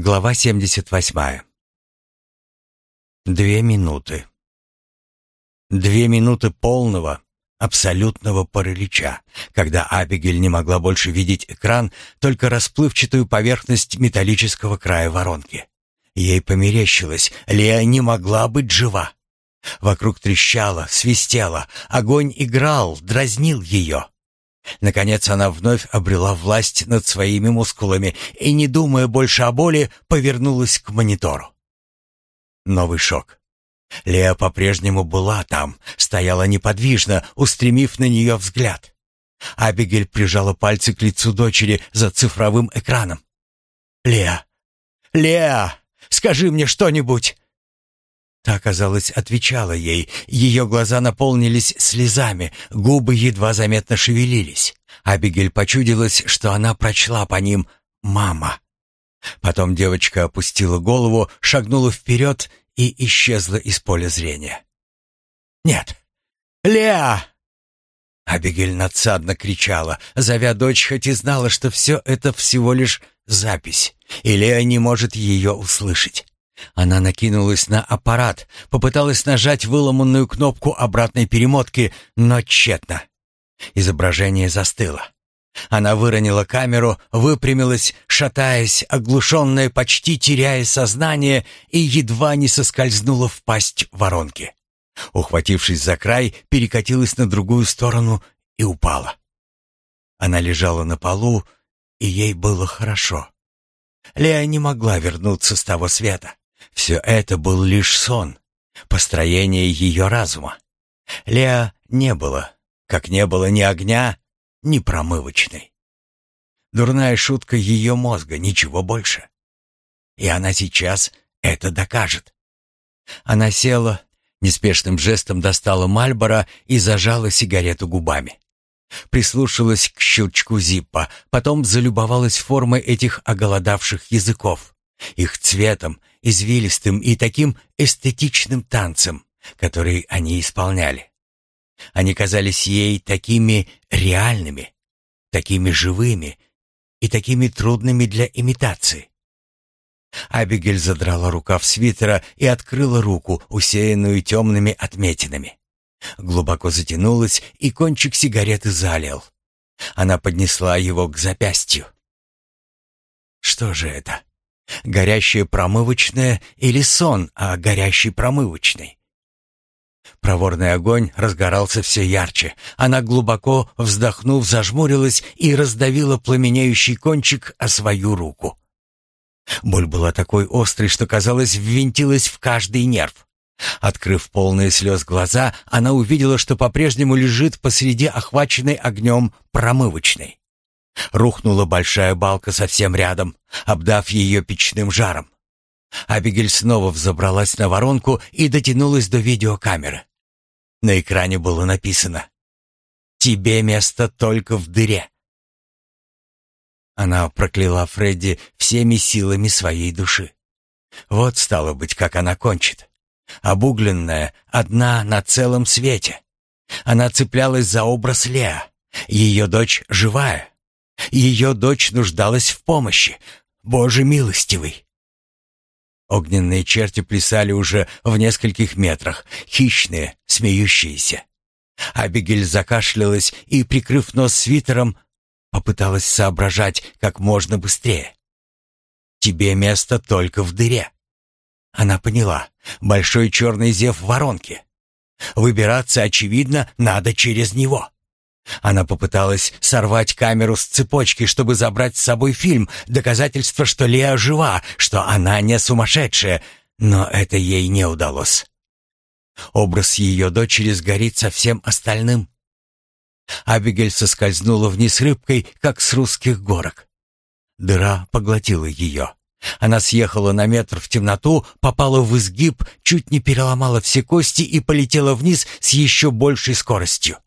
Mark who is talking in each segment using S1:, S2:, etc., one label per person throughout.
S1: Глава 78. Две минуты. Две минуты полного, абсолютного паралича, когда Абигель не могла больше видеть экран, только расплывчатую поверхность металлического края воронки. Ей померещилось, Лея не могла быть жива. Вокруг трещало, свистело, огонь играл, дразнил ее. Наконец она вновь обрела власть над своими мускулами и, не думая больше о боли, повернулась к монитору. Новый шок. Леа по-прежнему была там, стояла неподвижно, устремив на нее взгляд. Абигель прижала пальцы к лицу дочери за цифровым экраном. «Леа! Леа! Скажи мне что-нибудь!» Та, казалось, отвечала ей. Ее глаза наполнились слезами, губы едва заметно шевелились. Абигель почудилась, что она прочла по ним «мама». Потом девочка опустила голову, шагнула вперед и исчезла из поля зрения. «Нет! Леа!» Абигель надсадно кричала, зовя дочь, хоть и знала, что все это всего лишь запись, и Леа не может ее услышать. Она накинулась на аппарат, попыталась нажать выломанную кнопку обратной перемотки, но тщетно. Изображение застыло. Она выронила камеру, выпрямилась, шатаясь, оглушенная, почти теряя сознание, и едва не соскользнула в пасть воронки. Ухватившись за край, перекатилась на другую сторону и упала. Она лежала на полу, и ей было хорошо. Лея не могла вернуться с того света. Все это был лишь сон, построение ее разума. Леа не было, как не было ни огня, ни промывочной. Дурная шутка ее мозга, ничего больше. И она сейчас это докажет. Она села, неспешным жестом достала Мальбора и зажала сигарету губами. Прислушалась к щелчку зиппа, потом залюбовалась формой этих оголодавших языков, их цветом, извилистым и таким эстетичным танцем, который они исполняли. Они казались ей такими реальными, такими живыми и такими трудными для имитации. Абигель задрала рукав свитера и открыла руку, усеянную темными отметинами. Глубоко затянулась, и кончик сигареты залил. Она поднесла его к запястью. Что же это? Горящая промывочная или сон о горящей промывочной? Проворный огонь разгорался все ярче. Она глубоко вздохнув, зажмурилась и раздавила пламенеющий кончик о свою руку. Боль была такой острой, что, казалось, ввинтилась в каждый нерв. Открыв полные слез глаза, она увидела, что по-прежнему лежит посреди охваченной огнем промывочной. Рухнула большая балка совсем рядом, обдав ее печным жаром. Абигель снова взобралась на воронку и дотянулась до видеокамеры. На экране было написано «Тебе место только в дыре». Она прокляла Фредди всеми силами своей души. Вот стало быть, как она кончит. Обугленная, одна на целом свете. Она цеплялась за образ Леа. Ее дочь живая. Ее дочь нуждалась в помощи. Боже милостивый! Огненные черти плясали уже в нескольких метрах, хищные, смеющиеся. Абигель закашлялась и, прикрыв нос свитером, попыталась соображать как можно быстрее. «Тебе место только в дыре». Она поняла. Большой черный зев в воронке. Выбираться, очевидно, надо через него. Она попыталась сорвать камеру с цепочки, чтобы забрать с собой фильм, доказательство, что Леа жива, что она не сумасшедшая, но это ей не удалось. Образ ее дочери сгорит со всем остальным. Абигель соскользнула вниз рыбкой, как с русских горок. Дыра поглотила ее. Она съехала на метр в темноту, попала в изгиб, чуть не переломала все кости и полетела вниз с еще большей скоростью.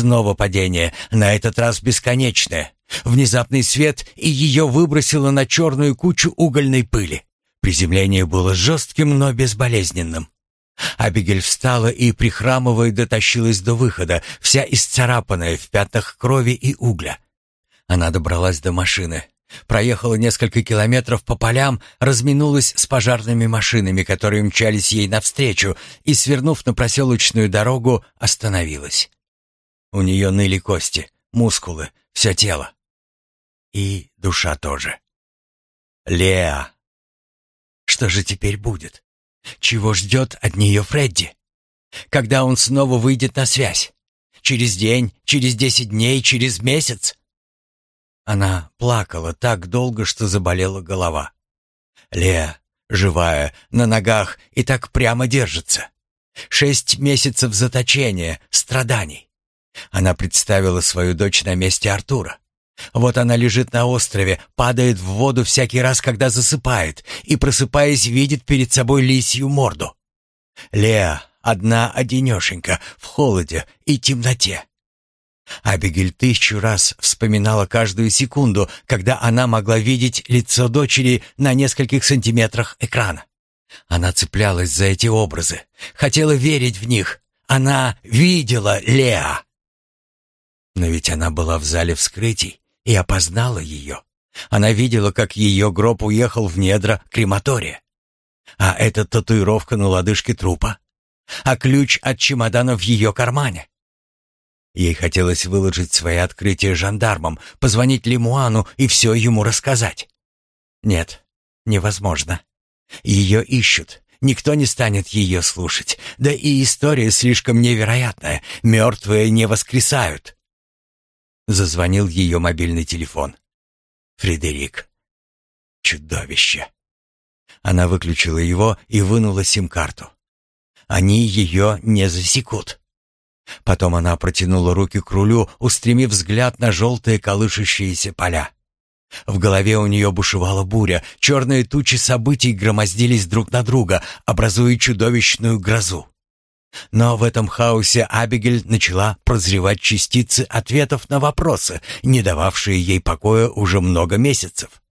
S1: Снова падение, на этот раз бесконечное. Внезапный свет, и ее выбросило на черную кучу угольной пыли. Приземление было жестким, но безболезненным. Абигель встала и, прихрамывая, дотащилась до выхода, вся исцарапанная в пятнах крови и угля. Она добралась до машины. Проехала несколько километров по полям, разминулась с пожарными машинами, которые мчались ей навстречу, и, свернув на проселочную дорогу, остановилась. У нее ныли кости, мускулы, все тело. И душа тоже. Леа. Что же теперь будет? Чего ждет от нее Фредди? Когда он снова выйдет на связь? Через день, через десять дней, через месяц? Она плакала так долго, что заболела голова. Леа, живая, на ногах и так прямо держится. Шесть месяцев заточения, страданий. Она представила свою дочь на месте Артура. Вот она лежит на острове, падает в воду всякий раз, когда засыпает, и, просыпаясь, видит перед собой лисью морду. Леа, одна одинешенька, в холоде и темноте. Абигель тысячу раз вспоминала каждую секунду, когда она могла видеть лицо дочери на нескольких сантиметрах экрана. Она цеплялась за эти образы, хотела верить в них. Она видела Леа. Но ведь она была в зале вскрытий и опознала ее. Она видела, как ее гроб уехал в недра крематория. А эта татуировка на лодыжке трупа? А ключ от чемодана в ее кармане? Ей хотелось выложить свои открытия жандармам, позвонить Лемуану и все ему рассказать. Нет, невозможно. Ее ищут. Никто не станет ее слушать. Да и история слишком невероятная. Мертвые не воскресают. Зазвонил ее мобильный телефон. Фредерик. Чудовище. Она выключила его и вынула сим-карту. Они ее не засекут. Потом она протянула руки к рулю, устремив взгляд на желтые колышущиеся поля. В голове у нее бушевала буря, черные тучи событий громоздились друг на друга, образуя чудовищную грозу. Но в этом хаосе Абигель начала прозревать частицы ответов на вопросы, не дававшие ей покоя уже много месяцев.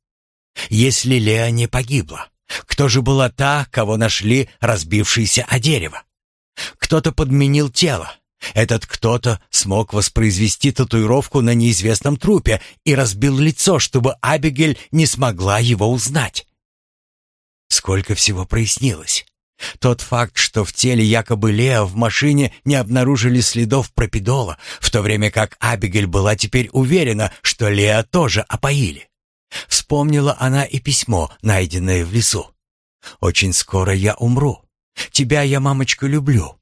S1: Если Леа не погибла, кто же была та, кого нашли разбившейся о дерево? Кто-то подменил тело, этот кто-то смог воспроизвести татуировку на неизвестном трупе и разбил лицо, чтобы Абигель не смогла его узнать. Сколько всего прояснилось. Тот факт, что в теле якобы Лео в машине не обнаружили следов пропидола, в то время как Абигель была теперь уверена, что Лео тоже опоили. Вспомнила она и письмо, найденное в лесу. «Очень скоро я умру. Тебя я, мамочка, люблю.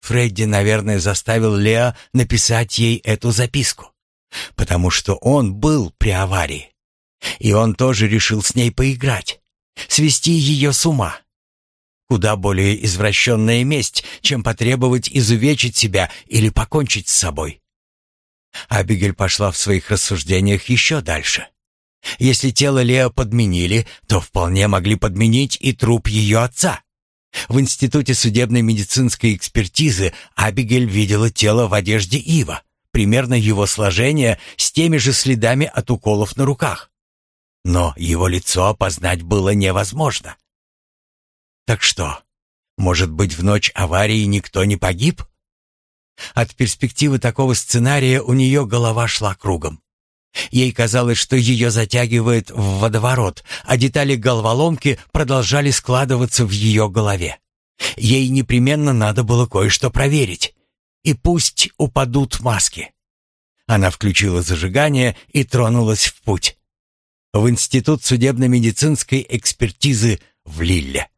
S1: Фредди, наверное, заставил Лео написать ей эту записку, потому что он был при аварии. И он тоже решил с ней поиграть, свести ее с ума. Куда более извращенная месть, чем потребовать изувечить себя или покончить с собой. Абигель пошла в своих рассуждениях еще дальше. Если тело Лео подменили, то вполне могли подменить и труп ее отца. В Институте судебной медицинской экспертизы Абигель видела тело в одежде Ива, примерно его сложения, с теми же следами от уколов на руках. Но его лицо опознать было невозможно. Так что, может быть, в ночь аварии никто не погиб? От перспективы такого сценария у нее голова шла кругом. Ей казалось, что ее затягивает в водоворот, а детали головоломки продолжали складываться в ее голове. Ей непременно надо было кое-что проверить. И пусть упадут маски. Она включила зажигание и тронулась в путь. В Институт судебно-медицинской экспертизы в Лилле.